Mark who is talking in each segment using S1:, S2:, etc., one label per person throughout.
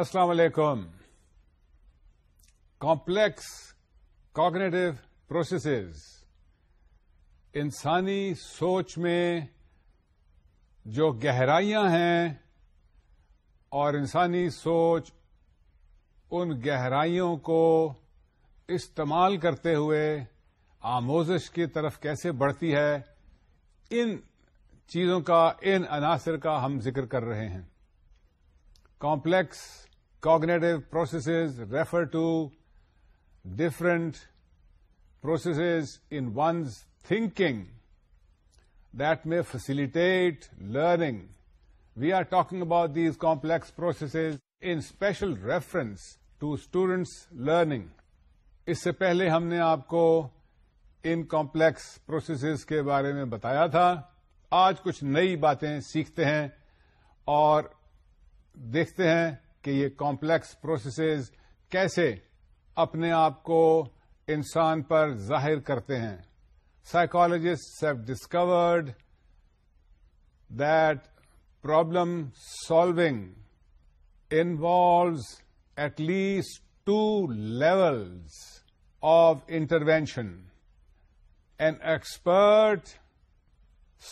S1: السلام علیکم complex cognitive processes انسانی سوچ میں جو گہرائیاں ہیں اور انسانی سوچ ان گہرائیوں کو استعمال کرتے ہوئے آموزش کی طرف کیسے بڑھتی ہے ان چیزوں کا ان عناصر کا ہم ذکر کر رہے ہیں complex cognitive processes refer to different processes in one's thinking that may facilitate learning we are talking about these complex processes in special reference to students learning اس سے پہلے ہم نے آپ کو ان کامپلیکس پروسیسز کے بارے میں بتایا تھا آج کچھ نئی باتیں سیکھتے ہیں اور دیکھتے ہیں کہ یہ کمپلیکس پروسیسز کیسے اپنے آپ کو انسان پر ظاہر کرتے ہیں psychologist have discovered that problem solving involves at least two levels of intervention an expert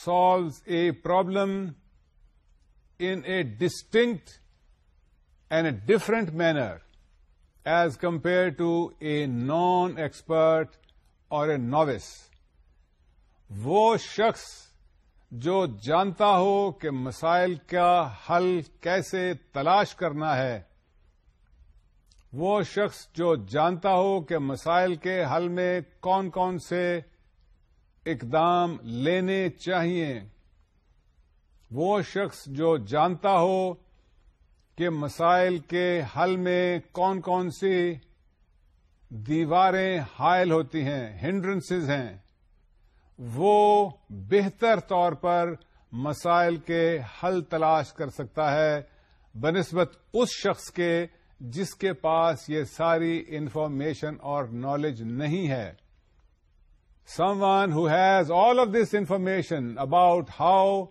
S1: solves a problem in a distinct and a different manner as compare to a non expert اور a novice وہ شخص جو جانتا ہو کہ مسائل کا حل کیسے تلاش کرنا ہے وہ شخص جو جانتا ہو کہ مسائل کے حل میں کون کون سے اقدام لینے چاہیے وہ شخص جو جانتا ہو کہ مسائل کے حل میں کون کون سی دیواریں حائل ہوتی ہیں ہنڈرنسز ہیں وہ بہتر طور پر مسائل کے حل تلاش کر سکتا ہے بنسبت اس شخص کے جس کے پاس یہ ساری انفارمیشن اور نالج نہیں ہے someone who has all of this information about how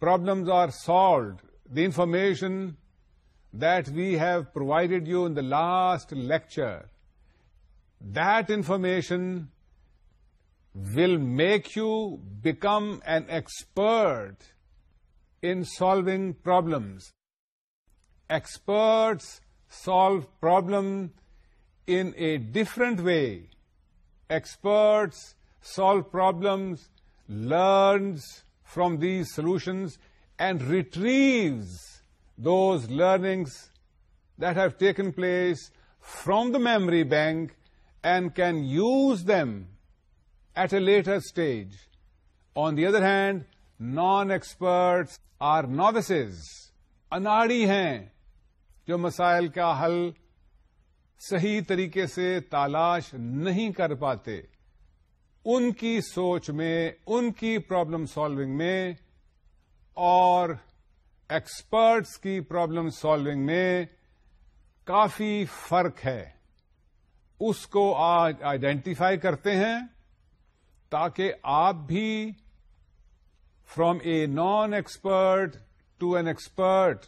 S1: problems are solved The information that we have provided you in the last lecture, that information will make you become an expert in solving problems. Experts solve problems in a different way. Experts solve problems, learns from these solutions, and retrieves those learnings that have taken place from the memory bank and can use them at a later stage on the other hand non experts are novice اناڑی ہیں جو مسائل کا حل صحیح طریقے سے تلاش نہیں کر پاتے ان کی سوچ میں ان کی پرابلم سالونگ میں اور ایکسپرٹس کی پرابلم سالونگ میں کافی فرق ہے اس کو آج آئیڈینٹیفائی کرتے ہیں تاکہ آپ بھی from a non expert to an expert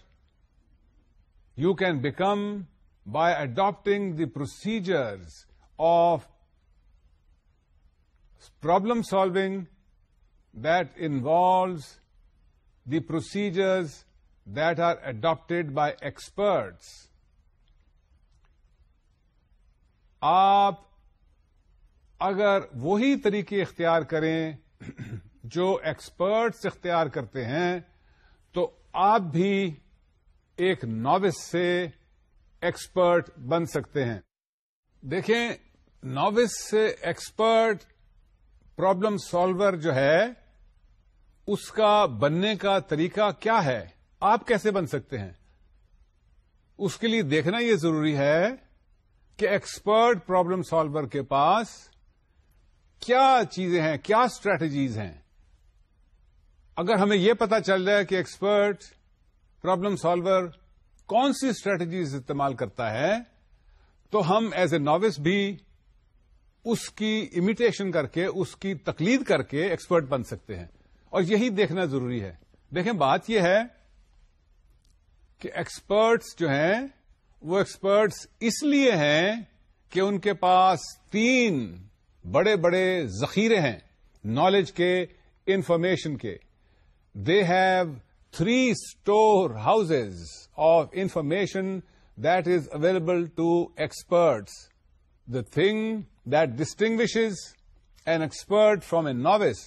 S1: you can become by adapting the procedures of problem solving that involves the procedures that are adapted by experts آپ اگر وہی طریقے اختیار کریں جو ایکسپرٹس اختیار کرتے ہیں تو آپ بھی ایک نوس سے ایکسپرٹ بن سکتے ہیں دیکھیں نوس سے ایکسپرٹ پرابلم سالور جو ہے اس کا بننے کا طریقہ کیا ہے آپ کیسے بن سکتے ہیں اس کے لیے دیکھنا یہ ضروری ہے کہ ایکسپرٹ پرابلم سالور کے پاس کیا چیزیں ہیں کیا اسٹریٹجیز ہیں اگر ہمیں یہ پتا چل رہا ہے کہ ایکسپرٹ پرابلم سالور کون سی اسٹریٹجیز استعمال کرتا ہے تو ہم ایز اے نووسٹ بھی اس کی امیٹیشن کر کے اس کی تقلید کر کے ایکسپرٹ بن سکتے ہیں اور یہی دیکھنا ضروری ہے دیکھیں بات یہ ہے کہ ایکسپرٹس جو ہیں وہ ایکسپرٹس اس لیے ہیں کہ ان کے پاس تین بڑے بڑے ذخیرے ہیں نالج کے انفارمیشن کے they have three store house of information that is available to experts the thing that distinguishes an expert from a novice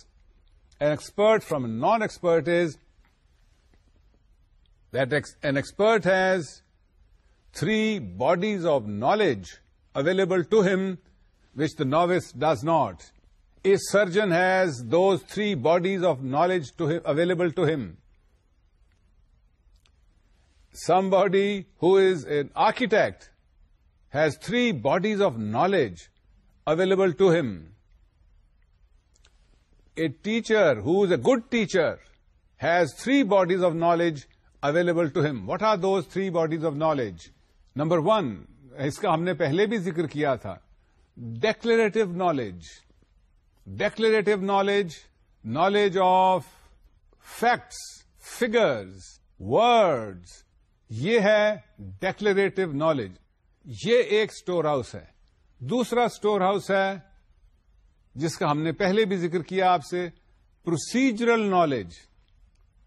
S1: an expert from a non-expert is that an expert has three bodies of knowledge available to him, which the novice does not. A surgeon has those three bodies of knowledge available to him. Somebody who is an architect has three bodies of knowledge available to him. Teacher who is a good teacher has three bodies of knowledge available to him what are those three bodies of knowledge number one اس کا ہم نے پہلے بھی ذکر کیا تھا declarative knowledge declarative knowledge knowledge of facts فرور یہ ہے ڈیکلیریٹو نالج یہ ایک اسٹور ہاؤس ہے دوسرا اسٹور ہاؤس ہے جس کا ہم نے پہلے بھی ذکر کیا آپ سے پروسیجرل نالج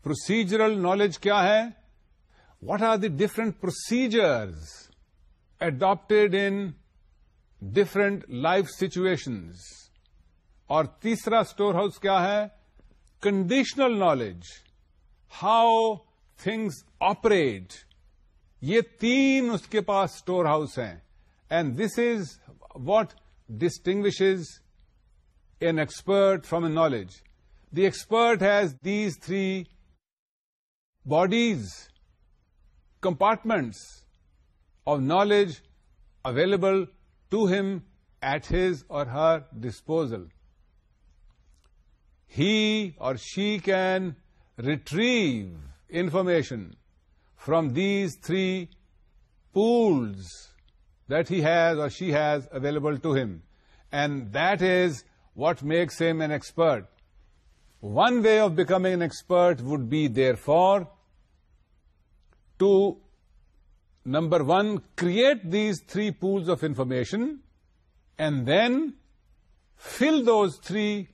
S1: پروسیجرل نالج کیا ہے what are the different procedures adapted in different life situations اور تیسرا اسٹور ہاؤس کیا ہے conditional knowledge how things operate یہ تین اس کے پاس اسٹور ہاؤس ہیں and this is what distinguishes an expert from a knowledge. The expert has these three bodies, compartments of knowledge available to him at his or her disposal. He or she can retrieve information from these three pools that he has or she has available to him. And that is what makes him an expert? One way of becoming an expert would be, therefore, to, number one, create these three pools of information and then fill those three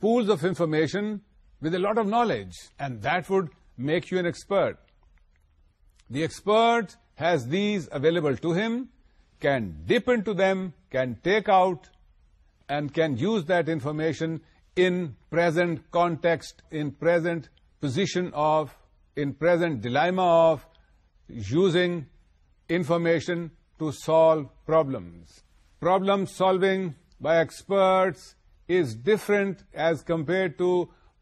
S1: pools of information with a lot of knowledge, and that would make you an expert. The expert has these available to him, can dip into them, can take out and can use that information in present context in present position of in present dilemma of using information to solve problem problem solving by experts is different as compare to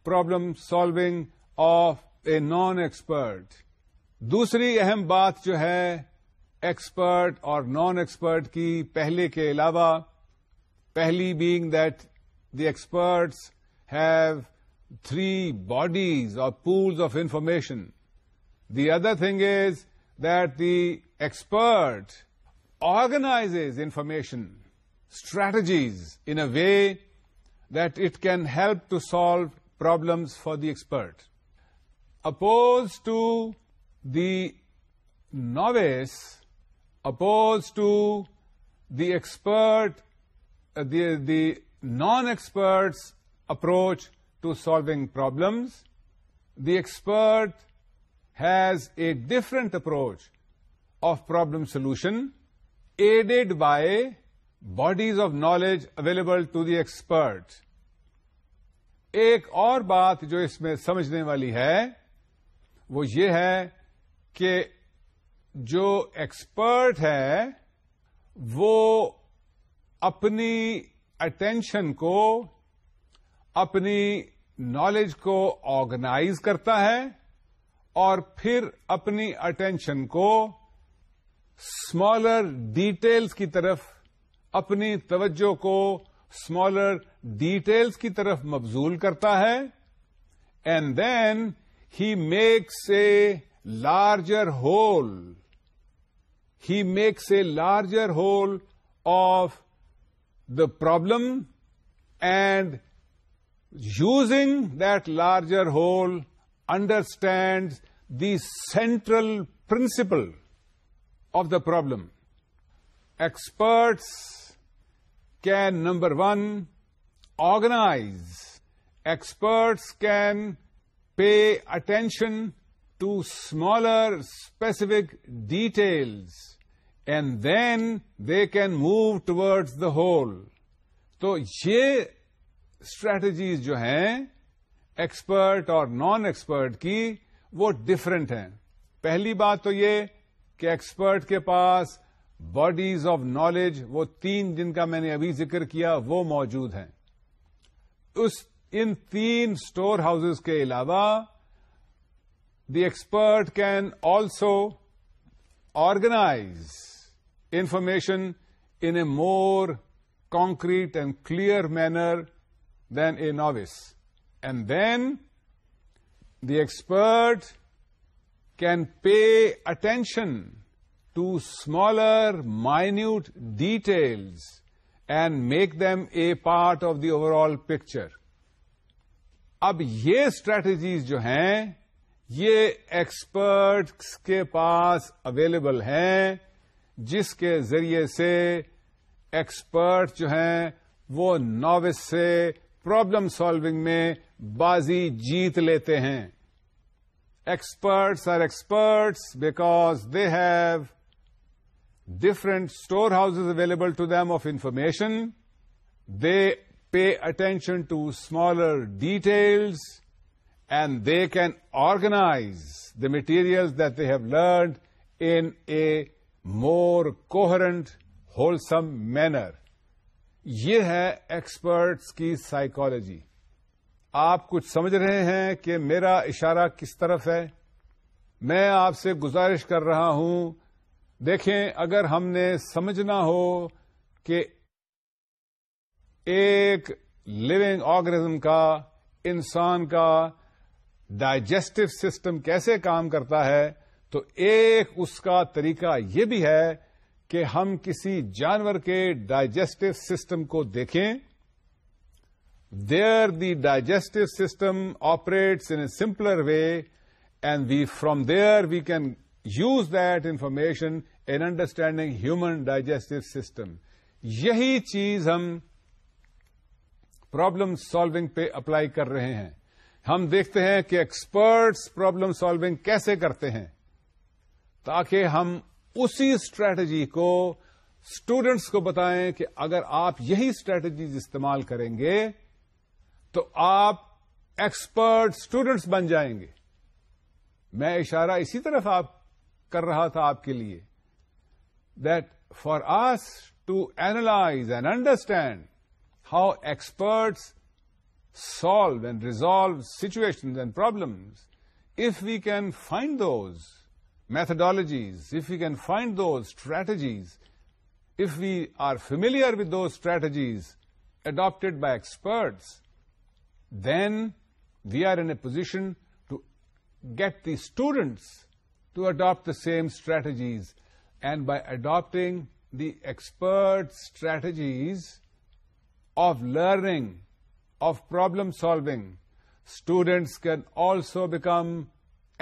S1: problem solving of a non expert دوسری اہم بات جو ہے expert اور non expert کی پہلے کے علاوہ Pehli being that the experts have three bodies or pools of information. The other thing is that the expert organizes information, strategies in a way that it can help to solve problems for the expert. Opposed to the novice, opposed to the expert the the non non experts approach to solving problems the has has a approach approach of problem solution aided by bodies of knowledge available to the ایک اور بات جو اس میں سمجھنے والی ہے وہ یہ ہے کہ جو ایکسپرٹ ہے وہ اپنی اٹینشن کو اپنی نالج کو آرگنائز کرتا ہے اور پھر اپنی اٹینشن کو اسمالر ڈیٹیلس کی طرف اپنی توجہ کو اسمالر ڈیٹیلس کی طرف مبزول کرتا ہے and then he makes a larger whole he makes a larger whole of the problem and using that larger whole understands the central principle of the problem. Experts can, number one, organize. Experts can pay attention to smaller specific details. And then they can move towards the whole تو یہ strategies جو ہیں expert اور non expert کی وہ different ہیں پہلی بات تو یہ کہ ایکسپرٹ کے پاس باڈیز آف نالج وہ تین جن کا میں نے ابھی ذکر کیا وہ موجود ہیں اس ان تین اسٹور ہاؤسز کے علاوہ the expert can also organise information in a more concrete and clear manner than a novice. And then the expert can pay attention to smaller, minute details and make them a part of the overall picture. اب یہ strategies جو ہیں یہ experts کے پاس available ہیں جس کے ذریعے سے ایکسپرٹ جو ہیں وہ نوس سے پرابلم سالوگ میں بازی جیت لیتے ہیں experts are experts because they have different store house available to them of information they pay attention to smaller details and they can organise the material that they have learned in a more coherent wholesome manner یہ ہے experts کی psychology آپ کچھ سمجھ رہے ہیں کہ میرا اشارہ کس طرف ہے میں آپ سے گزارش کر رہا ہوں دیکھیں اگر ہم نے سمجھنا ہو کہ ایک لونگ آرگنیزم کا انسان کا ڈائجسٹو سسٹم کیسے کام کرتا ہے تو ایک اس کا طریقہ یہ بھی ہے کہ ہم کسی جانور کے ڈائجسٹو سسٹم کو دیکھیں there the digestive system operates in a simpler way and we from there we can use that information in understanding human digestive system یہی چیز ہم پرابلم سالوگ پہ اپلائی کر رہے ہیں ہم دیکھتے ہیں کہ ایکسپرٹس پرابلم سالوگ کیسے کرتے ہیں تاکہ ہم اسی اسٹریٹجی کو اسٹوڈنٹس کو بتائیں کہ اگر آپ یہی اسٹریٹجیز استعمال کریں گے تو آپ ایکسپرٹ اسٹوڈنٹس بن جائیں گے میں اشارہ اسی طرف آپ کر رہا تھا آپ کے لیے that for us to analyse and understand how experts solve and resolve situation and problems if we can find those methodologies, if we can find those strategies, if we are familiar with those strategies adopted by experts, then we are in a position to get the students to adopt the same strategies. And by adopting the expert strategies of learning, of problem solving, students can also become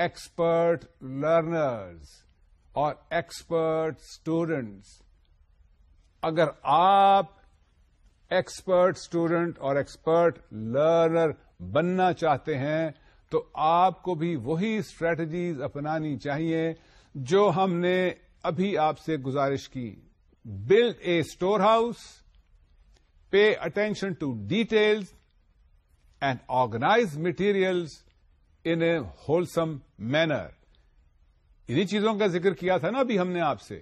S1: expert learners اور expert students اگر آپ expert student اور expert learner بننا چاہتے ہیں تو آپ کو بھی وہی اسٹریٹجیز اپنانی چاہیے جو ہم نے ابھی آپ سے گزارش کی build a store house pay attention to details and organise materials in a wholesome manner انہیں چیزوں کا ذکر کیا تھا نا ابھی ہم نے آپ سے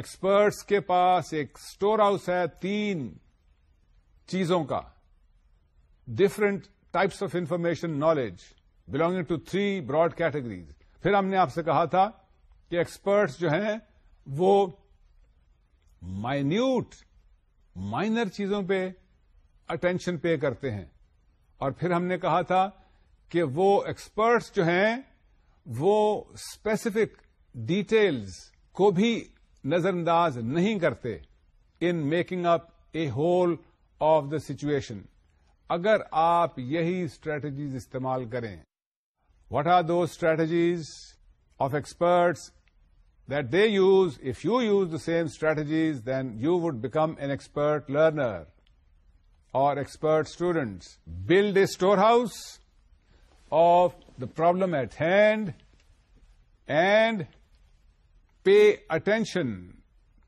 S1: ایکسپرٹس کے پاس ایک اسٹور ہاؤس ہے تین چیزوں کا different types of information knowledge belonging to three broad categories پھر ہم نے آپ سے کہا تھا کہ ایکسپرٹس جو ہیں وہ مائنیوٹ مائنر چیزوں پہ اٹینشن پے کرتے ہیں اور پھر ہم نے کہا تھا کہ وہ ایکسپرٹس جو ہیں وہ اسپیسیفک ڈیٹیلز کو بھی نظر انداز نہیں کرتے in making up a whole of the situation اگر آپ یہی اسٹریٹجیز استعمال کریں what are those strategies of experts that they use if you use the same strategies then you would become an expert learner اور expert students build a store house of the problem at hand and pay attention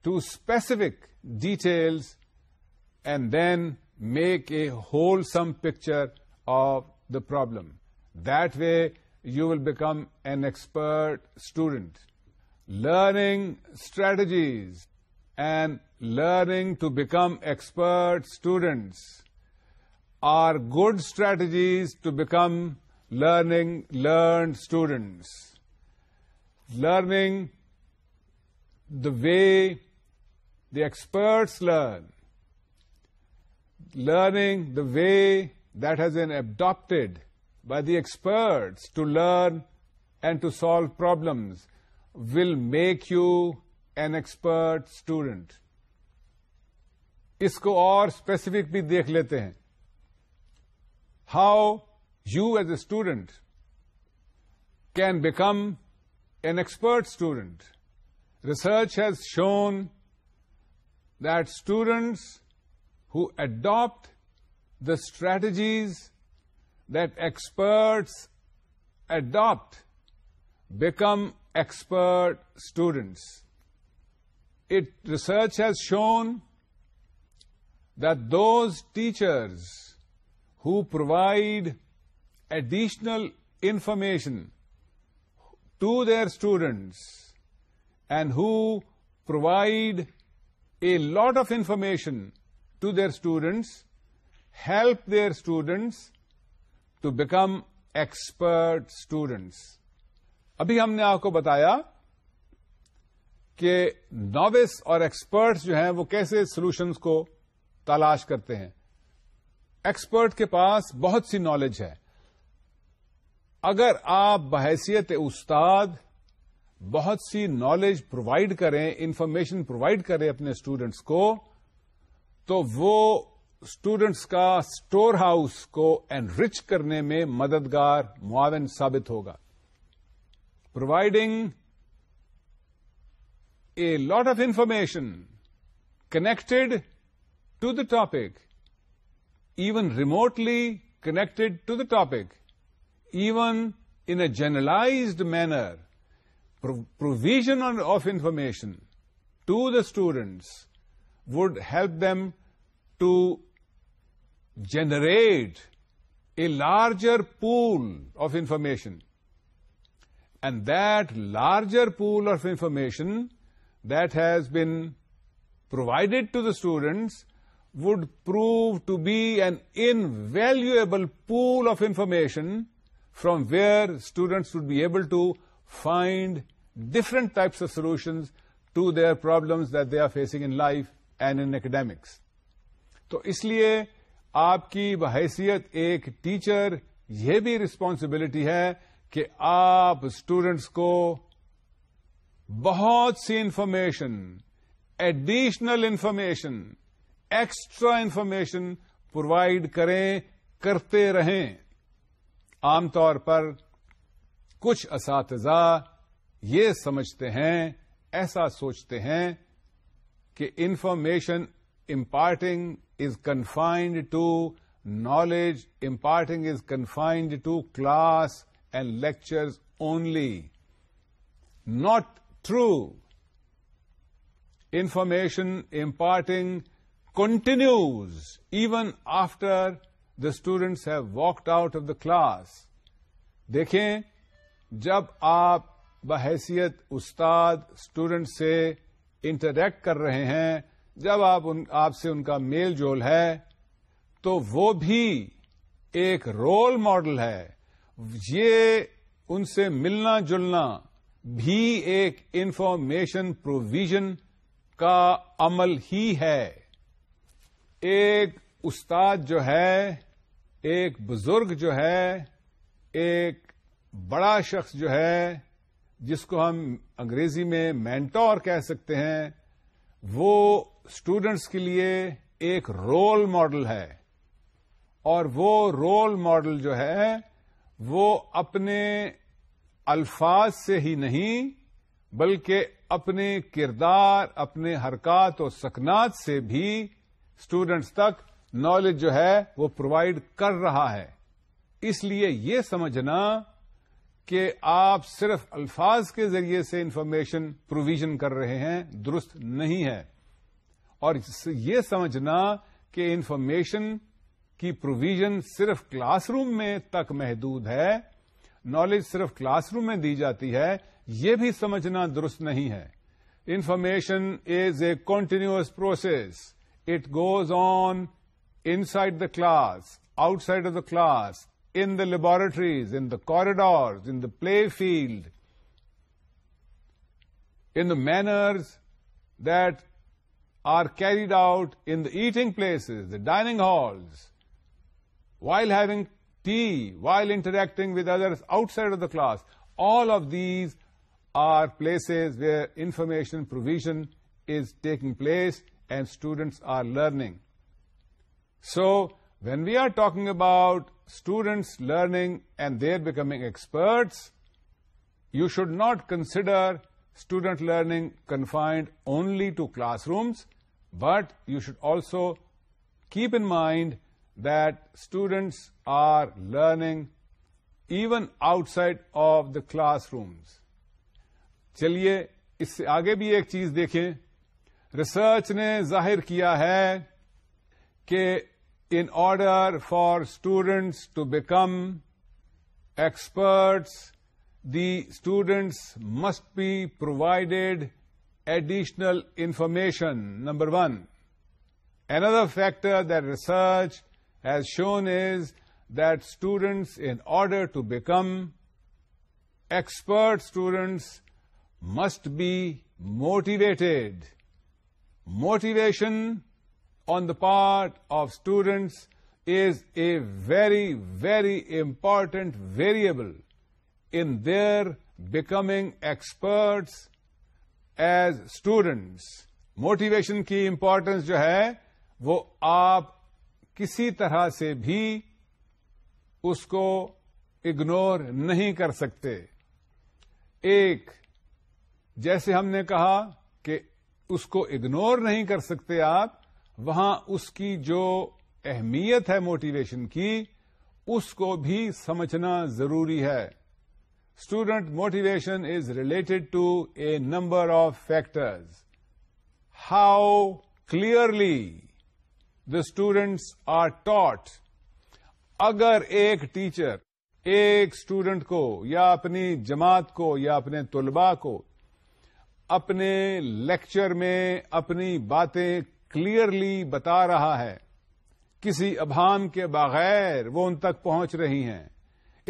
S1: to specific details and then make a wholesome picture of the problem. That way, you will become an expert student. Learning strategies and learning to become expert students are good strategies to become learned learn students learning the way the learn learn the way way that has been adapted by the to learn and to solve problems will make you an expert student اس کو اور specific بھی دیکھ لیتے ہیں how you as a student can become an expert student. Research has shown that students who adopt the strategies that experts adopt become expert students. Research has shown that those teachers who provide additional information to their students and provide a lot of information to their students help their students become expert students ابھی ہم نے آپ کو بتایا کہ نوس اور experts جو ہیں وہ کیسے سولوشنس کو تلاش کرتے ہیں ایکسپرٹ کے پاس بہت سی نالج ہے اگر آپ بحیثیت استاد بہت سی نالج پرووائڈ کریں انفارمیشن پرووائڈ کریں اپنے اسٹوڈنٹس کو تو وہ اسٹوڈنٹس کا اسٹور ہاؤس کو انرچ کرنے میں مددگار معاون ثابت ہوگا providing a lot of information connected to the topic even remotely connected to the topic even in a generalized manner, provision of information to the students would help them to generate a larger pool of information. And that larger pool of information that has been provided to the students would prove to be an invaluable pool of information from where students would be able to find different types of solutions to their problems that they are facing in life and انکمکس تو اس لیے آپ کی بحیثیت ایک teacher یہ بھی رسپانسبلٹی ہے کہ آپ اسٹوڈینٹس کو بہت سی information additional information extra information provide کریں کرتے رہیں عام طور پر کچھ اساتذہ یہ سمجھتے ہیں ایسا سوچتے ہیں کہ information imparting is confined to knowledge imparting is confined to class and lectures only not true information imparting continues even after the students have walked out of the class دیکھیں جب آپ بحیثیت استاد اسٹوڈینٹ سے انٹریکٹ کر رہے ہیں جب آپ ان, آپ سے ان کا میل جول ہے تو وہ بھی ایک رول ماڈل ہے یہ ان سے ملنا جلنا بھی ایک انفارمیشن پروویژن کا عمل ہی ہے ایک استاد جو ہے ایک بزرگ جو ہے ایک بڑا شخص جو ہے جس کو ہم انگریزی میں مینٹور کہہ سکتے ہیں وہ اسٹوڈنٹس کے لیے ایک رول ماڈل ہے اور وہ رول ماڈل جو ہے وہ اپنے الفاظ سے ہی نہیں بلکہ اپنے کردار اپنے حرکات اور سکنات سے بھی اسٹوڈینٹس تک نالج جو ہے وہ پرووائڈ کر رہا ہے اس لیے یہ سمجھنا کہ آپ صرف الفاظ کے ذریعے سے انفارمیشن پروویژن کر رہے ہیں درست نہیں ہے اور یہ سمجھنا کہ انفارمیشن کی پروویژن صرف کلاس روم میں تک محدود ہے نالج صرف کلاس روم میں دی جاتی ہے یہ بھی سمجھنا درست نہیں ہے information is a continuous process it goes on inside the class, outside of the class, in the laboratories, in the corridors, in the play field, in the manners that are carried out in the eating places, the dining halls, while having tea, while interacting with others outside of the class. All of these are places where information provision is taking place and students are learning. So we we are talking about students learning and their becoming experts you should not consider student learning confined only to class rooms but you should also keep in mind that students are learning even outside of the class rooms چلیے اس سے آگے بھی ایک چیز دیکھیں research نے ظاہر کیا ہے کہ in order for students to become experts, the students must be provided additional information, number one. Another factor that research has shown is that students, in order to become expert students, must be motivated. Motivation on the part of students is a very very important variable in their becoming experts as students motivation کی importance جو ہے وہ آپ کسی طرح سے بھی اس کو اگنور نہیں کر سکتے ایک جیسے ہم نے کہا کہ اس کو اگنور نہیں کر سکتے آپ وہاں اس کی جو اہمیت ہے موٹیویشن کی اس کو بھی سمجھنا ضروری ہے student motivation is related to a number of factors how clearly the students are taught اگر ایک ٹیچر ایک اسٹوڈنٹ کو یا اپنی جماعت کو یا اپنے طلباء کو اپنے لیکچر میں اپنی باتیں کلیئرلی بتا رہا ہے کسی ابہام کے بغیر وہ ان تک پہنچ رہی ہیں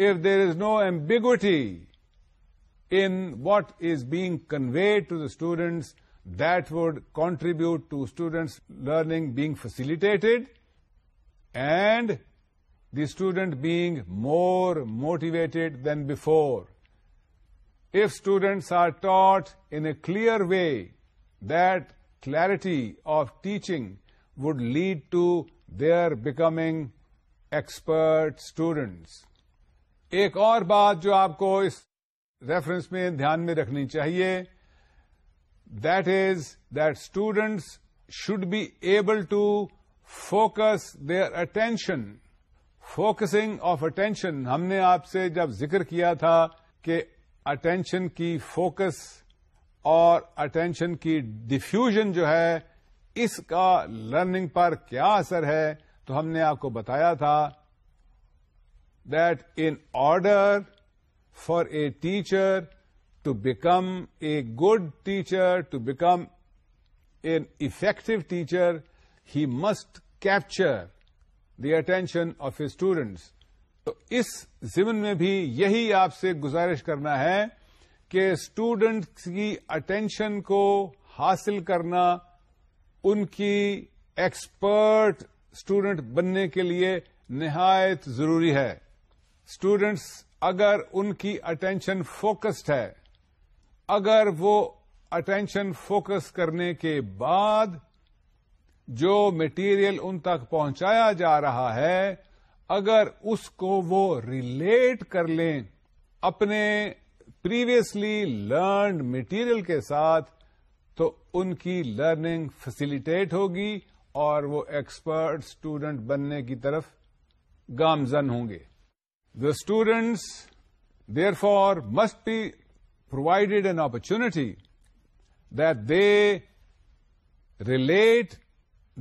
S1: if there is no ambiguity in what is being conveyed to the students that would contribute to students learning being facilitated and the student being more motivated than before If students are taught in a clear way that clarity of teaching would lead to their becoming expert students ایک اور بات جو آپ کو اس reference میں دھیان میں رکھنی چاہیے that is that students should be able to focus their attention focus of attention ہم نے آپ سے جب ذکر کیا تھا کہ اٹینشن کی فوکس اور اٹینشن کی ڈیفیوژن جو ہے اس کا لرننگ پر کیا اثر ہے تو ہم نے آپ کو بتایا تھا that in order for a teacher to become a good teacher to become an effective teacher he must capture the attention of a students تو اس زمن میں بھی یہی آپ سے گزارش کرنا ہے کہ اسٹوڈینٹس کی اٹینشن کو حاصل کرنا ان کی ایکسپرٹ اسٹوڈنٹ بننے کے لیے نہایت ضروری ہے اسٹوڈینٹس اگر ان کی اٹینشن فوکسڈ ہے اگر وہ اٹینشن فوکس کرنے کے بعد جو مٹیریل ان تک پہنچایا جا رہا ہے اگر اس کو وہ ریلیٹ کر لیں اپنے پریویسلی لرنڈ مٹیریل کے ساتھ تو ان کی لرننگ فیسیلیٹیٹ ہوگی اور وہ ایکسپرٹ اسٹوڈنٹ بننے کی طرف گامزن ہوں گے the students therefore must be provided an opportunity that they relate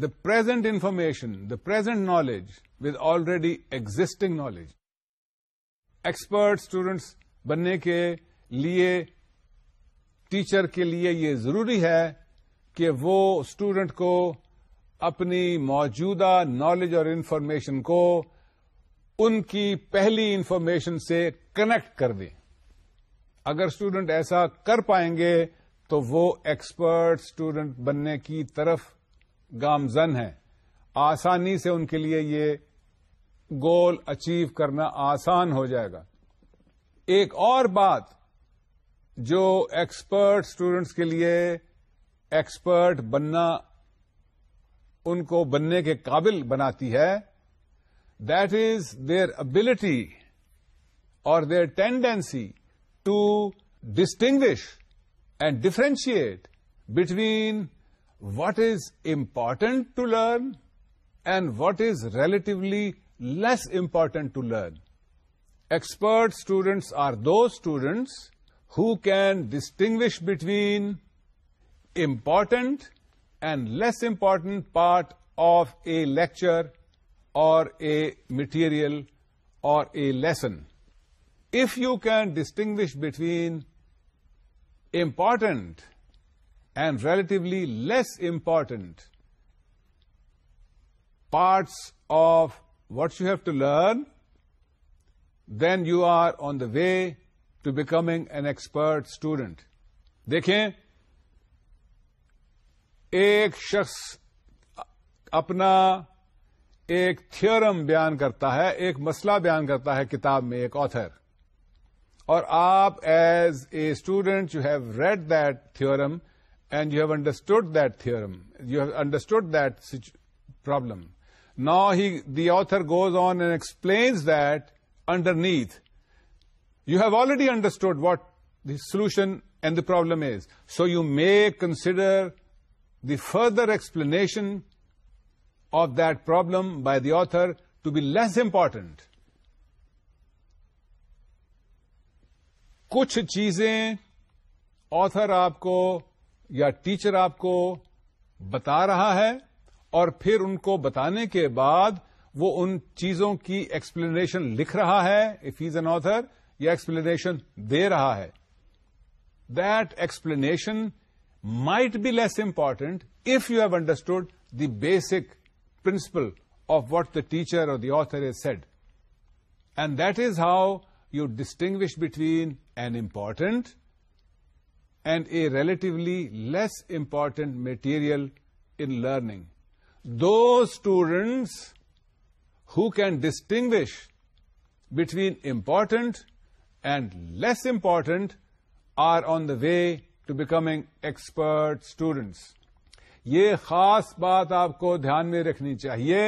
S1: the present information the present knowledge with already existing knowledge expert students بننے کے لیے ٹیچر کے لیے یہ ضروری ہے کہ وہ اسٹوڈنٹ کو اپنی موجودہ نالج اور انفارمیشن کو ان کی پہلی انفارمیشن سے کنیکٹ کر دیں اگر اسٹوڈنٹ ایسا کر پائیں گے تو وہ ایکسپرٹ اسٹوڈنٹ بننے کی طرف گامزن ہیں آسانی سے ان کے لیے یہ گول اچیو کرنا آسان ہو جائے گا ایک اور بات جو ایکسپرٹ اسٹوڈینٹس کے لیے ایکسپرٹ بننا ان کو بننے کے قابل بناتی ہے دیٹ از دیر ابلٹی اور their tendency to distinguish and differentiate between what is important to learn and what is relatively less important to learn expert students are those students who can distinguish between important and less important part of a lecture or a material or a lesson. If you can distinguish between important and relatively less important parts of what you have to learn, then you are on the way to becoming an expert student دیکھیں ایک شخص اپنا ایک theorem بیان کرتا ہے ایک مسئلہ بیان کرتا ہے کتاب میں ایک آتھر اور آپ as a student you have read that theorem and you have understood that theorem you have understood that problem نا ہی the author goes on and explains that underneath you have already understood what the solution and the problem is so you may consider the further explanation of that problem by the author to be less important کچھ چیزیں author آپ کو یا teacher آپ کو بتا رہا ہے اور پھر ان کو بتانے کے بعد وہ ان چیزوں کی ایکسپلینیشن لکھ رہا ہے if as an author explanation دے رہا ہے that explanation might be less important if you have understood the basic principle of what the teacher اور the author is said and that is how you distinguish between an important and a relatively less important material in learning do students who can distinguish between important and less important are on the way to becoming expert students یہ خاص بات آپ کو دھیان میں رکھنی چاہیے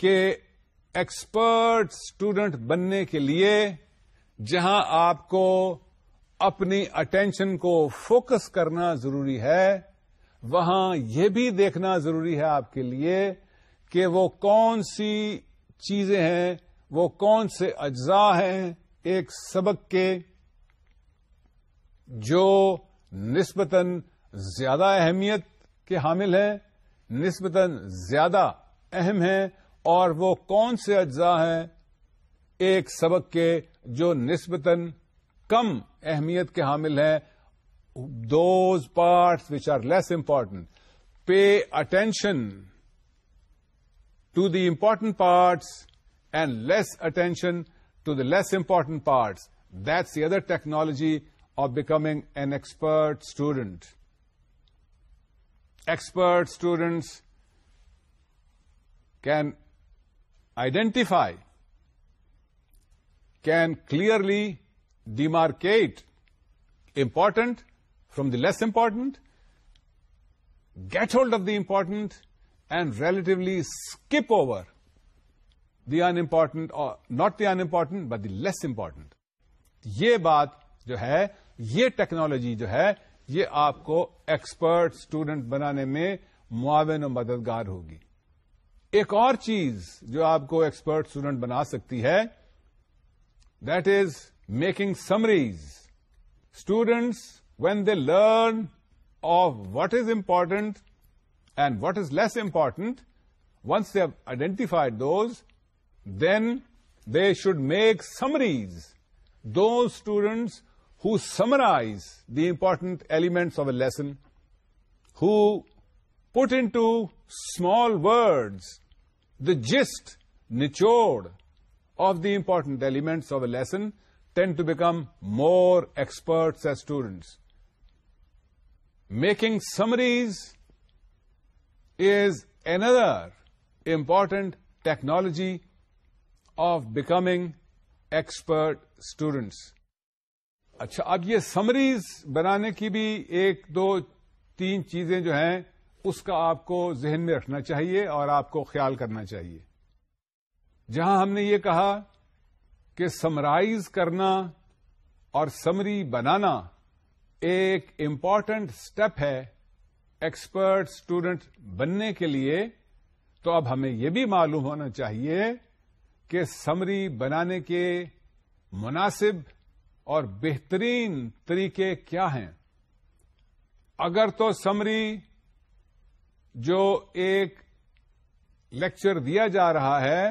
S1: کہ ایکسپرٹ اسٹوڈنٹ بننے کے لیے جہاں آپ کو اپنی اٹینشن کو فوکس کرنا ضروری ہے وہاں یہ بھی دیکھنا ضروری ہے آپ کے لیے کہ وہ کون سی چیزیں ہیں وہ کون سے اجزاء ہیں ایک سبق کے جو نسبتاً زیادہ اہمیت کے حامل ہیں نسبتاً زیادہ اہم ہیں اور وہ کون سے اجزاء ہیں ایک سبق کے جو نسبتاً کم اہمیت کے حامل ہیں those parts which are less important pay attention to the important parts and less attention to the less important parts. That's the other technology of becoming an expert student. Expert students can identify, can clearly demarcate important from the less important, get hold of the important, and relatively skip over the un unimportant not the unimportant but the less important یہ بات جو ہے یہ technology جو ہے یہ آپ کو ایکسپرٹ اسٹوڈنٹ بنانے میں معاون و مددگار ہوگی ایک اور چیز جو آپ کو ایکسپرٹ اسٹوڈنٹ بنا سکتی ہے that is making summaries students when they learn of what is important and what is less important once they've identified those then they should make summaries. Those students who summarize the important elements of a lesson, who put into small words the gist, nichod, of the important elements of a lesson tend to become more experts as students. Making summaries is another important technology of becoming expert students اچھا اب یہ summaries بنانے کی بھی ایک دو تین چیزیں جو ہیں اس کا آپ کو ذہن میں رکھنا چاہیے اور آپ کو خیال کرنا چاہیے جہاں ہم نے یہ کہا کہ سمرائز کرنا اور سمری بنانا ایک امپارٹنٹ اسٹیپ ہے ایکسپرٹ اسٹوڈنٹ بننے کے لیے تو اب ہمیں یہ بھی معلوم ہونا چاہیے کہ سمری بنانے کے مناسب اور بہترین طریقے کیا ہیں اگر تو سمری جو ایک لیکچر دیا جا رہا ہے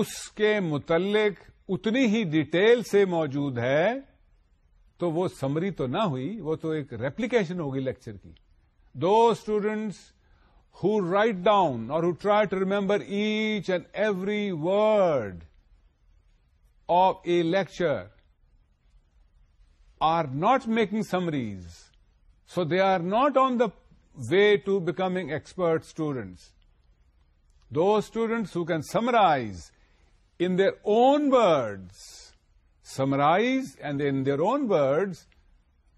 S1: اس کے متعلق اتنی ہی ڈیٹیل سے موجود ہے تو وہ سمری تو نہ ہوئی وہ تو ایک ریپلیکیشن ہوگی لیکچر کی دو students who write down or who try to remember each and every word of a lecture are not making summaries. So they are not on the way to becoming expert students. Those students who can summarize in their own words,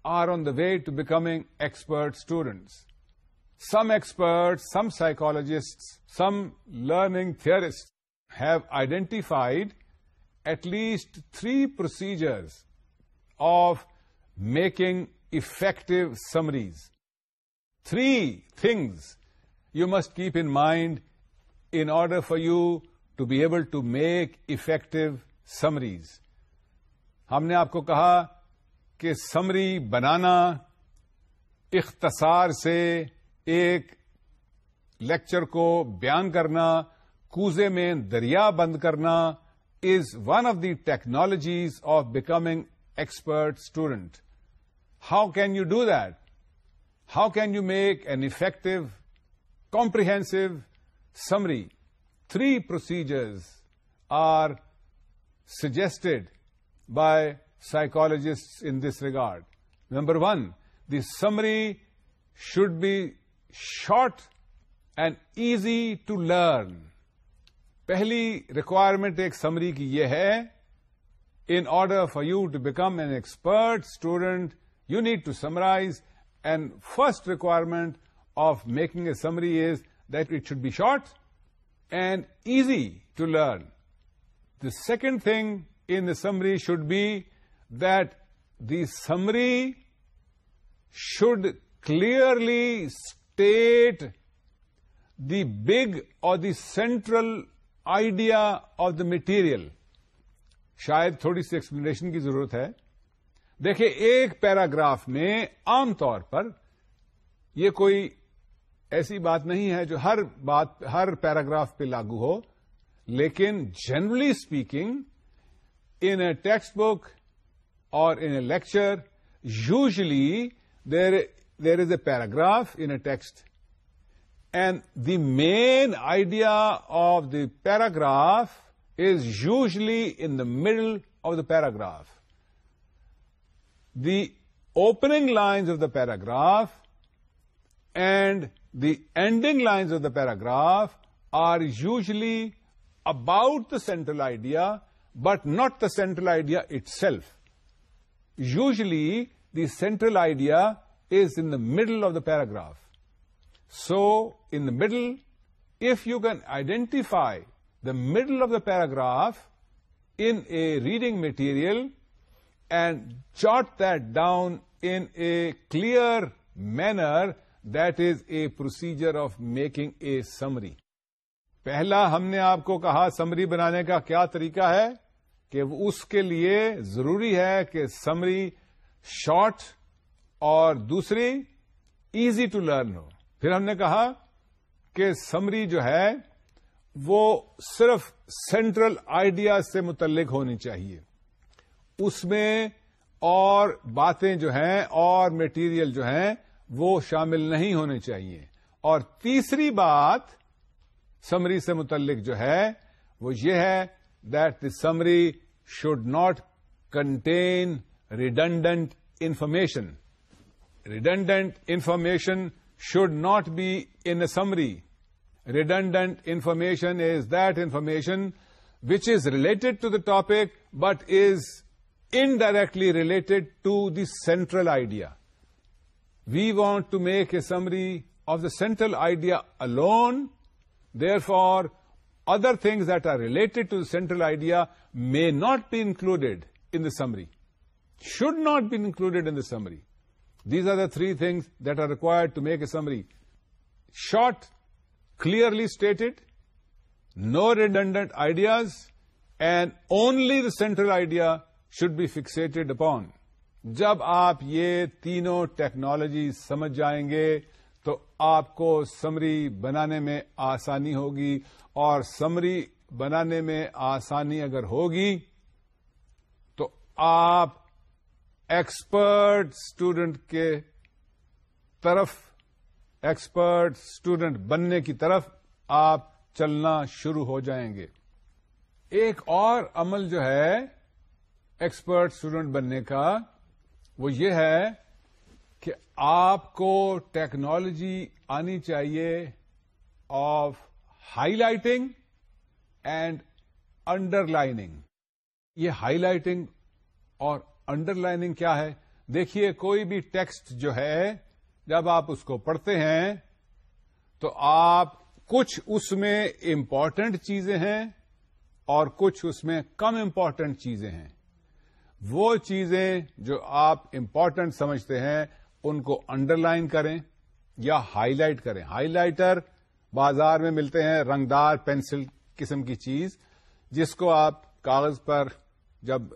S1: are on the way to becoming expert students. Some expert some psychologist some learning theorist have identified at least three procedures of making effective summaries three things you must keep in mind in order for you to be able to make effective summaries ہم نے آپ کو کہا کہ summary بنانا اختصار سے ایک lecture کو بیان کرنا کوزے میں دریا بند کرنا is one of the technologies of becoming expert student how can you do that how can you make an effective comprehensive summary three procedures are suggested by psychologists in this regard number one the summary should be short and easy to learn پہلی requirement ایک summary کی یہ ہے in order for you to become an expert student you need to summarize and first requirement of making a summary is that it should be short and easy to learn the second thing in the summary should be that the summary should clearly دیگ اور the central idea of the material شاید تھوڑی سی explanation کی ضرورت ہے دیکھیں ایک paragraph میں عام طور پر یہ کوئی ایسی بات نہیں ہے جو ہر بات ہر پیراگراف پہ لاگو ہو لیکن generally speaking in a text book اور in a lecture usually there there is a paragraph in a text, and the main idea of the paragraph is usually in the middle of the paragraph. The opening lines of the paragraph and the ending lines of the paragraph are usually about the central idea, but not the central idea itself. Usually, the central idea is in the middle of the paragraph so in the middle if you can identify the middle of the paragraph in a reading material and chart that down in a clear manner that is a procedure of making a summary پہلا ہم نے آپ کو کہا summary بنانے کا کیا طریقہ ہے کہ اس کے لیے ضروری ہے کہ سمری شارٹ اور دوسری ایزی ٹو لرن ہو پھر ہم نے کہا کہ سمری جو ہے وہ صرف سینٹرل آئیڈیا سے متعلق ہونی چاہیے اس میں اور باتیں جو ہیں اور میٹیریل جو ہیں وہ شامل نہیں ہونے چاہیے اور تیسری بات سمری سے متعلق جو ہے وہ یہ ہے that the summary should not contain redundant information Redundant information should not be in a summary. Redundant information is that information which is related to the topic but is indirectly related to the central idea. We want to make a summary of the central idea alone. Therefore, other things that are related to the central idea may not be included in the summary, should not be included in the summary. These are the three things that are required to make a summary short clearly stated no redundant ideas and only the central idea should be fixated upon جب آپ یہ تینوں technology سمجھ جائیں گے تو آپ کو سمری بنانے میں آسانی ہوگی اور سمری بنانے میں آسانی اگر ہوگی تو آپ ایکسپرٹ اسٹوڈنٹ کے طرف ایکسپرٹ اسٹوڈنٹ بننے کی طرف آپ چلنا شروع ہو جائیں گے ایک اور عمل جو ہے ایکسپرٹ اسٹوڈنٹ بننے کا وہ یہ ہے کہ آپ کو ٹیکنالوجی آنی چاہیے of highlighting and underlining یہ ہائی لائٹنگ اور انڈر لائننگ کیا ہے دیکھیے کوئی بھی ٹیکسٹ جو ہے جب آپ اس کو پڑھتے ہیں تو آپ کچھ اس میں امپورٹنٹ چیزیں ہیں اور کچھ اس میں کم امپورٹنٹ چیزیں ہیں وہ چیزیں جو آپ امپورٹنٹ سمجھتے ہیں ان کو انڈر لائن کریں یا ہائی لائٹ کریں ہائی لائٹر بازار میں ملتے ہیں رنگدار پینسل قسم کی چیز جس کو آپ کاغذ پر جب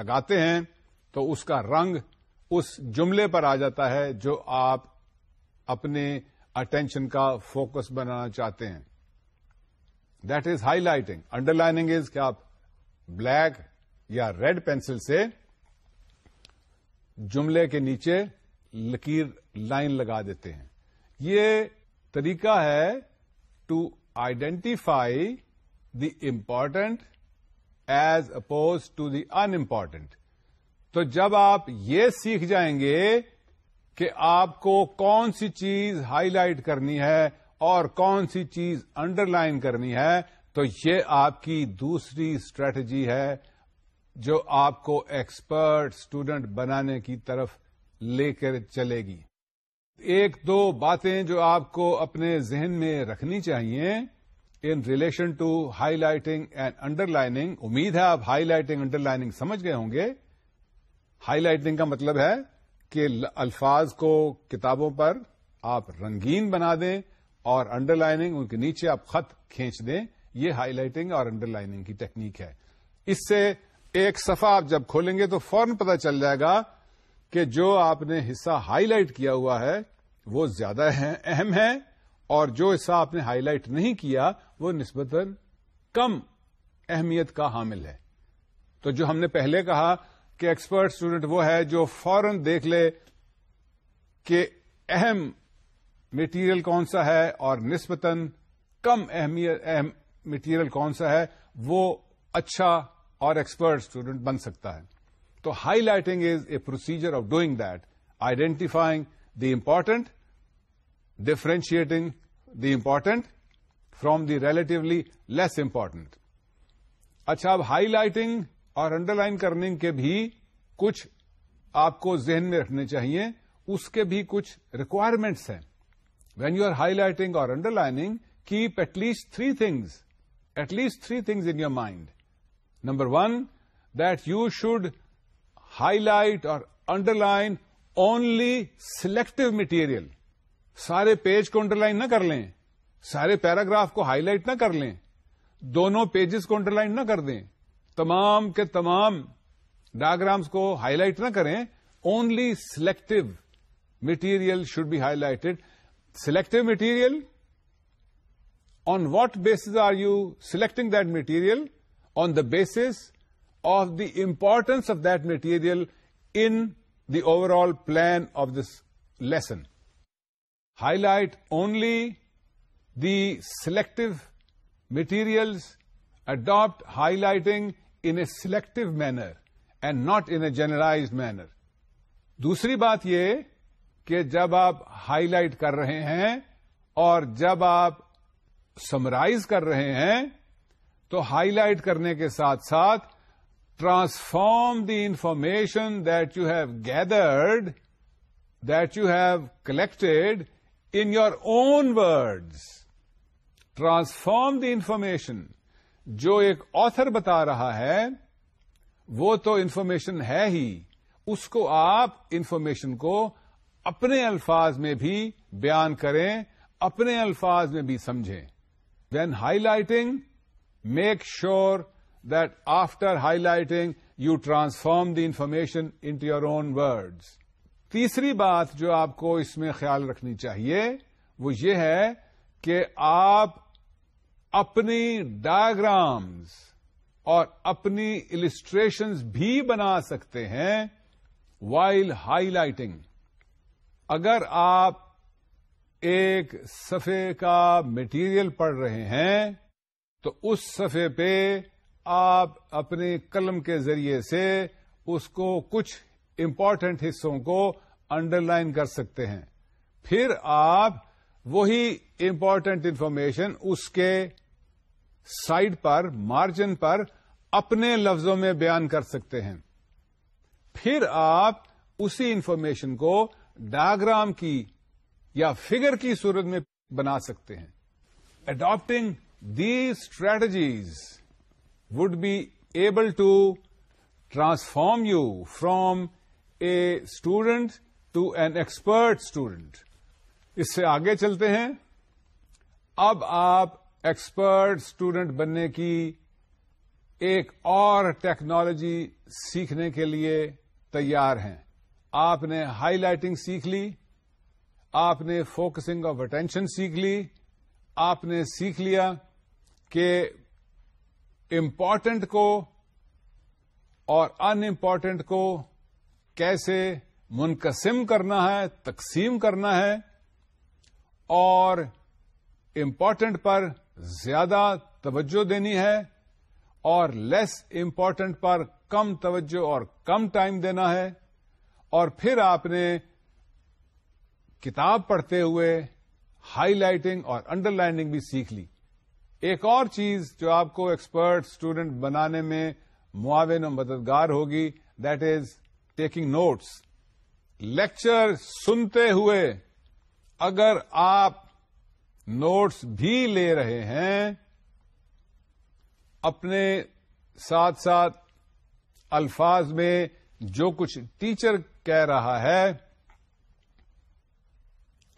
S1: لگاتے ہیں تو اس کا رنگ اس جملے پر آ جاتا ہے جو آپ اپنے اٹینشن کا فوکس بنانا چاہتے ہیں that is highlighting underlining is کہ آپ بلیک یا ریڈ پینسل سے جملے کے نیچے لکیر لائن لگا دیتے ہیں یہ طریقہ ہے to identify the important as oppose to the unimportant تو جب آپ یہ سیکھ جائیں گے کہ آپ کو کون سی چیز ہائی لائٹ کرنی ہے اور کون سی چیز انڈر لائن کرنی ہے تو یہ آپ کی دوسری اسٹریٹجی ہے جو آپ کو ایکسپرٹ اسٹوڈنٹ بنانے کی طرف لے کر چلے گی ایک دو باتیں جو آپ کو اپنے ذہن میں رکھنی چاہیے in relation to highlighting and underlining امید ہے آپ ہائی لائٹنگ انڈر لائننگ سمجھ گئے ہوں گے ہائی لائٹنگ کا مطلب ہے کہ الفاظ کو کتابوں پر آپ رنگین بنا دیں اور انڈر لائننگ ان کے نیچے آپ خط کھینچ دیں یہ ہائی لائٹنگ اور انڈر لائننگ کی ٹیکنیک ہے اس سے ایک صفحہ آپ جب کھولیں گے تو فوراً پتہ چل جائے گا کہ جو آپ نے حصہ ہائی لائٹ کیا ہوا ہے وہ زیادہ اہم ہے اور جو حصہ آپ نے ہائی لائٹ نہیں کیا وہ نسبتاً کم اہمیت کا حامل ہے تو جو ہم نے پہلے کہا کہ ایکسپرٹ اسٹوڈنٹ وہ ہے جو فورن دیکھ لے کہ اہم مٹیریل کون سا ہے اور نسبتاً کم اہم میٹیریل کون سا ہے وہ اچھا اور ایکسپرٹ اسٹوڈنٹ بن سکتا ہے تو highlighting is a procedure of doing that identifying the important differentiating the important from the relatively less important اچھا اب ہائی لائٹنگ اور انڈر لائن کرنے کے بھی کچھ آپ کو ذہن میں رکھنے چاہیے اس کے بھی کچھ ریکوائرمنٹس ہیں when you are highlighting اور underlining keep at least three things at least three things in your mind number one that you should highlight or underline only selective material سارے page کو underline نہ کر لیں سارے paragraph کو highlight نہ کر لیں دونوں پیجز کو انڈر لائن نہ کر دیں تمام کے تمام ڈائگرامس کو ہائی لائٹ نہ کریں only selective material should be highlighted selective material on what base are you selecting that material on the base of the importance of that material in the overall plan of this lesson highlight only the selective materials adapt highlighting in a selective manner and not in a generalise manner دوسری بات یہ کہ جب آپ high light کر رہے ہیں اور جب آپ سمرائز کر رہے ہیں تو ہائی لائٹ کرنے کے ساتھ ساتھ transform the information that you have gathered that you have collected in your own words transform the information جو ایک آتھر بتا رہا ہے وہ تو انفارمیشن ہے ہی اس کو آپ انفارمیشن کو اپنے الفاظ میں بھی بیان کریں اپنے الفاظ میں بھی سمجھیں when highlighting make sure that after highlighting you transform the information into your own words تیسری بات جو آپ کو اس میں خیال رکھنی چاہیے وہ یہ ہے کہ آپ اپنی ڈائگرامز اور اپنی السٹریشنز بھی بنا سکتے ہیں وائل ہائی لائٹنگ اگر آپ ایک صفحے کا مٹیریل پڑھ رہے ہیں تو اس صفحے پہ آپ اپنے قلم کے ذریعے سے اس کو کچھ امپورٹنٹ حصوں کو انڈر لائن کر سکتے ہیں پھر آپ وہی امپورٹنٹ انفارمیشن اس کے سائڈ پر مارجن پر اپنے لفظوں میں بیان کر سکتے ہیں پھر آپ اسی انفارمیشن کو ڈاگرام کی یا فگر کی صورت میں بنا سکتے ہیں adapting the strategies would be able to transform you from a student to an expert student اس سے آگے چلتے ہیں اب آپ ایکسپرٹ اسٹوڈنٹ بننے کی ایک اور ٹیکنالوجی سیکھنے کے لیے تیار ہیں آپ نے ہائی لائٹنگ سیکھ لی آپ نے فوکسنگ آف اٹینشن سیکھ لی آپ نے سیکھ لیا کہ امپورٹنٹ کو اور ان امپورٹنٹ کو کیسے منقسم کرنا ہے تقسیم کرنا ہے اور امپورٹنٹ پر زیادہ توجہ دینی ہے اور لیس امپورٹنٹ پر کم توجہ اور کم ٹائم دینا ہے اور پھر آپ نے کتاب پڑھتے ہوئے ہائی لائٹنگ اور انڈر لائننگ بھی سیکھ لی ایک اور چیز جو آپ کو ایکسپرٹ اسٹوڈنٹ بنانے میں معاون و مددگار ہوگی that is taking notes lecture سنتے ہوئے اگر آپ نوٹس بھی لے رہے ہیں اپنے ساتھ ساتھ الفاظ میں جو کچھ ٹیچر کہہ رہا ہے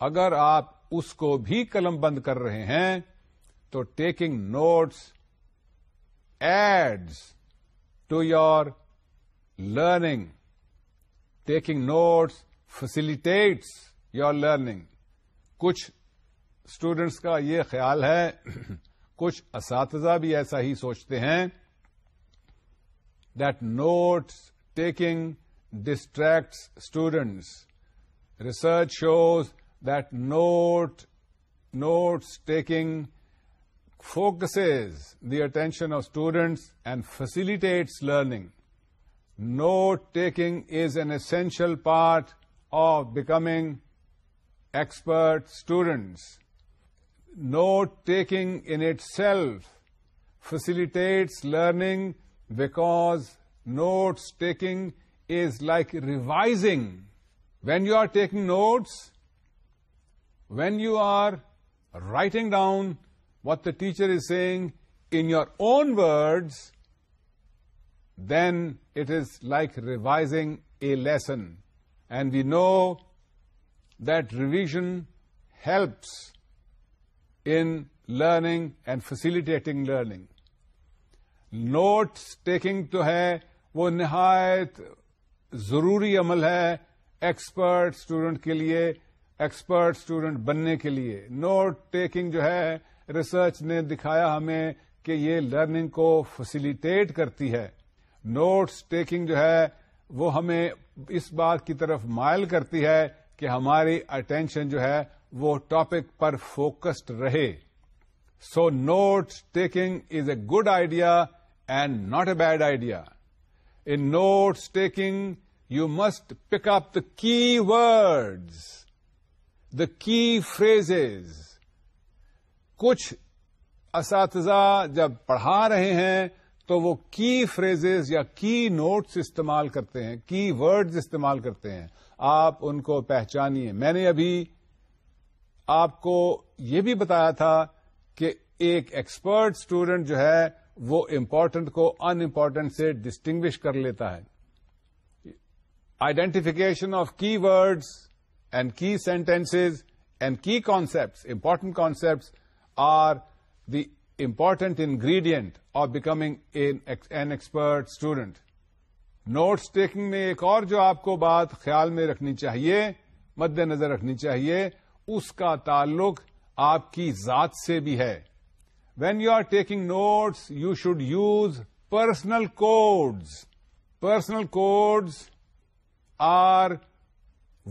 S1: اگر آپ اس کو بھی قلم بند کر رہے ہیں تو taking notes aids to your learning taking notes facilitates your learning کچھ اسٹوڈینٹس کا یہ خیال ہے کچھ اساتذہ بھی ایسا ہی سوچتے ہیں that notes taking distracts students research shows that note notes taking focuses the attention of students and facilitates learning note taking is an essential part of becoming expert students. Note-taking in itself facilitates learning because notes-taking is like revising. When you are taking notes, when you are writing down what the teacher is saying in your own words, then it is like revising a lesson. And we know ژن helps in learning and facilitating learning notes taking جو ہے وہ نہایت ضروری عمل ہے expert student کے لیے ایکسپرٹ اسٹوڈنٹ بننے کے لیے نوٹ ٹیکنگ جو ہے ریسرچ نے دکھایا ہمیں کہ یہ لرننگ کو فیسیلیٹیٹ کرتی ہے نوٹس ٹیکنگ جو ہے وہ ہمیں اس بات کی طرف مائل کرتی ہے کہ ہماری اٹینشن جو ہے وہ ٹاپک پر فوکسڈ رہے so note taking is a good idea and not a bad idea in notes taking you must pick up the key words the key phrase کچھ اساتذہ جب پڑھا رہے ہیں تو وہ کی فریز یا کی نوٹس استعمال کرتے ہیں کی ورڈز استعمال کرتے ہیں آپ ان کو پہچانیے میں نے ابھی آپ کو یہ بھی بتایا تھا کہ ایک ایکسپرٹ اسٹوڈینٹ جو ہے وہ امپورٹنٹ کو ان امپورٹنٹ سے ڈسٹنگوش کر لیتا ہے identification of key words and key sentences and key concept important concept are the important ingredient of becoming an expert student notes taking میں ایک اور جو آپ کو بات خیال میں رکھنی چاہیے مد نظر رکھنی چاہیے اس کا تعلق آپ کی ذات سے بھی ہے when you are taking notes you should use personal codes personal codes are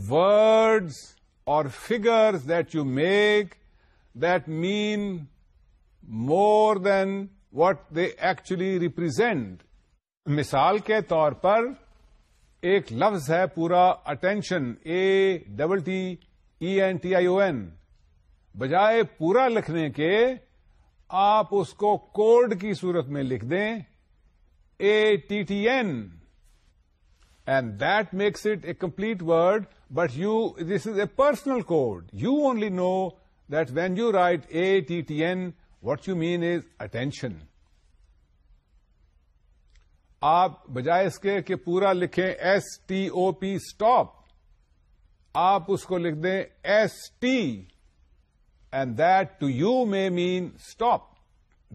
S1: words اور figures that you make that mean more than what they actually represent مثال کے طور پر ایک لفظ ہے پورا attention A double T E N N T I O بجائے پورا لکھنے کے آپ اس کو کوڈ کی صورت میں لکھ دیں A T T N and that makes it a complete word but you this is a personal code you only know that when you write A T T N what you mean is attention آپ بجائے اس کے کہ پورا لکھیں S T O P stop آپ اس کو لکھ دیں S T and that to you may mean stop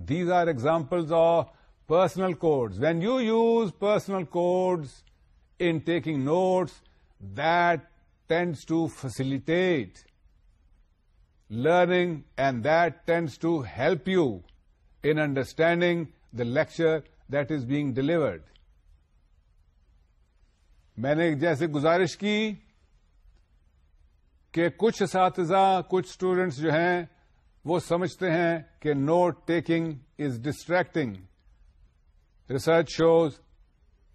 S1: these are examples of personal codes when you use personal codes in taking notes that tends to facilitate learning and that tends to help you in understanding the lecture that is being delivered میں نے جیسے گزارش کی کہ کچھ اساتذہ کچھ students جو ہیں وہ سمجھتے ہیں کہ note taking is distracting research shows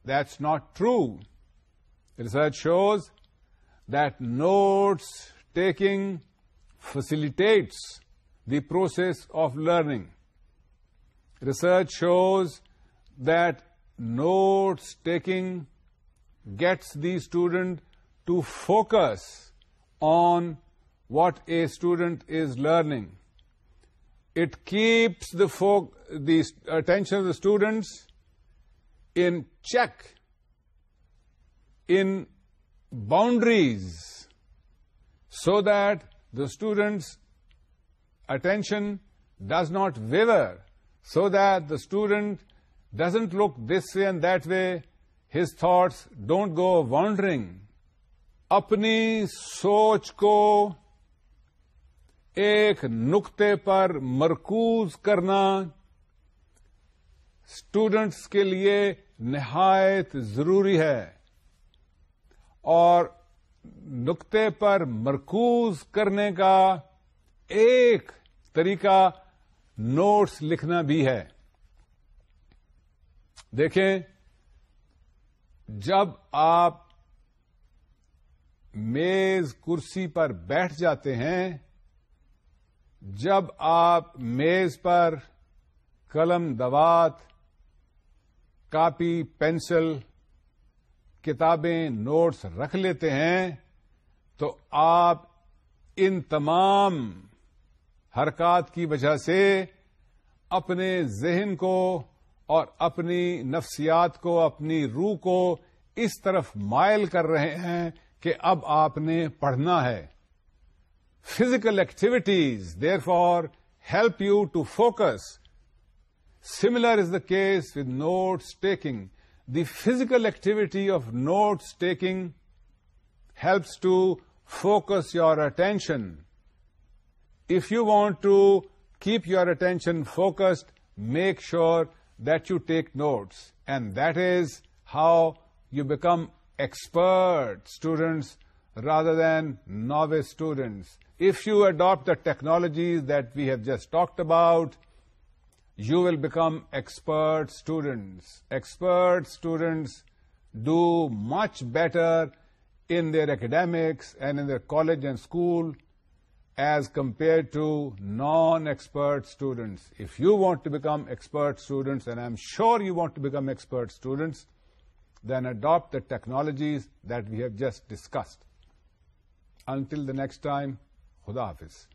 S1: that's not true research shows that notes taking facilitates the process of learning research shows that notes taking gets the student to focus on what a student is learning. It keeps the attention of the students in check, in boundaries, so that the student's attention does not waver, so that the student doesn't look this way and that way his thoughts don't go wandering اپنی سوچ کو ایک نقطے پر مرکوز کرنا students کے لیے نہایت ضروری ہے اور نقطے پر مرکوز کرنے کا ایک طریقہ نوٹس لکھنا بھی ہے دیکھیں جب آپ میز کرسی پر بیٹھ جاتے ہیں جب آپ میز پر قلم دوات کاپی پینسل کتابیں نوٹس رکھ لیتے ہیں تو آپ ان تمام حرکات کی وجہ سے اپنے ذہن کو اور اپنی نفسیات کو اپنی روح کو اس طرف مائل کر رہے ہیں کہ اب آپ نے پڑھنا ہے physical activities there for help you to focus similar is the case with notes taking the physical activity of notes taking helps to focus your attention if you want to keep your attention focused make sure that you take notes, and that is how you become expert students rather than novice students. If you adopt the technologies that we have just talked about, you will become expert students. Expert students do much better in their academics and in their college and school as compared to non-expert students. If you want to become expert students, and I'm sure you want to become expert students, then adopt the technologies that we have just discussed. Until the next time, Khuda Hafiz.